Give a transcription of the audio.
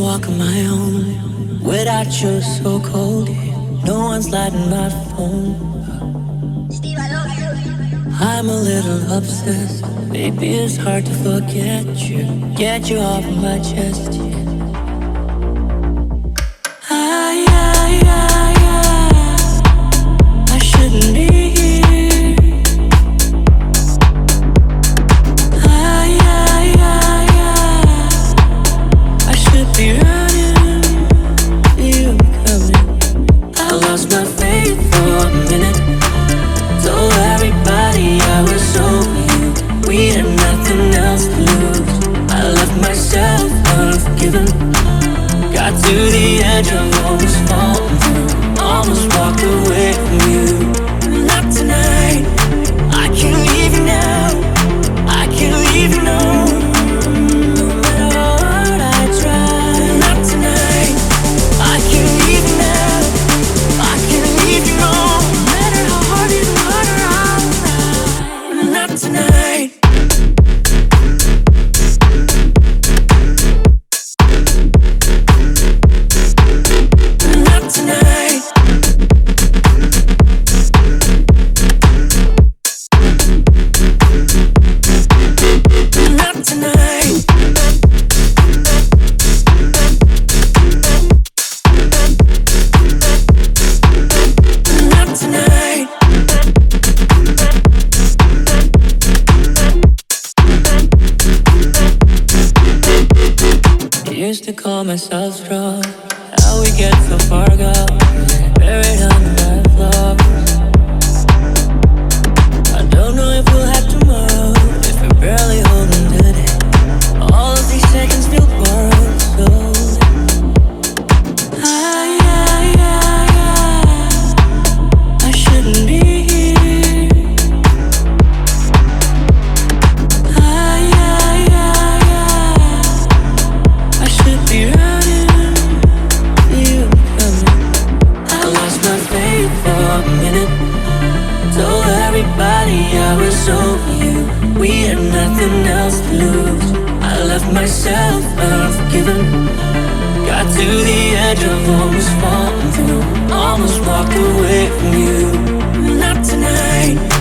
walk on my own. Without you, so cold. No one's lighting my phone. I'm a little obsessed. Baby, it's hard to forget you. Get you off my chest. Lost my faith for a minute. Told everybody I was over you. We had nothing else to lose. I left myself unforgiven. Got to the edge of almost falling through. Almost walked away from you. Not tonight. Tonight. Used to call myself strong. How we get so far gone, buried under my flaws. nothing else to lose. I left myself unforgiven. Got to the edge of almost falling through. Almost walked away from you. Not tonight.